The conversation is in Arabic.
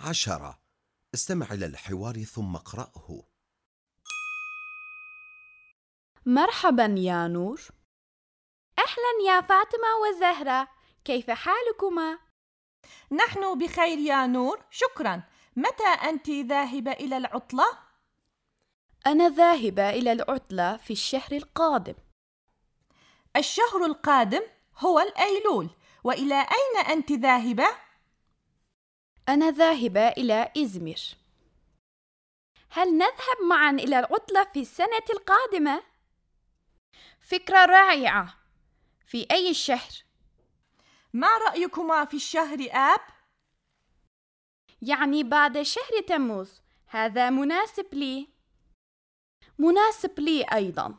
عشرة. استمع إلى الحوار ثم اقرأه. مرحبا يا نور. أهلا يا فاطمة وزهرة. كيف حالكما؟ نحن بخير يا نور. شكرا. متى أنت ذاهبة إلى العطلة؟ أنا ذاهبة إلى العطلة في الشهر القادم. الشهر القادم هو الأيلول. وإلى أين أنت ذاهبة؟ أنا ذاهبة إلى إزمير هل نذهب معا إلى العطلة في السنة القادمة؟ فكرة رائعة في أي شهر؟ ما رأيكما في الشهر آب؟ يعني بعد شهر تموز هذا مناسب لي مناسب لي أيضا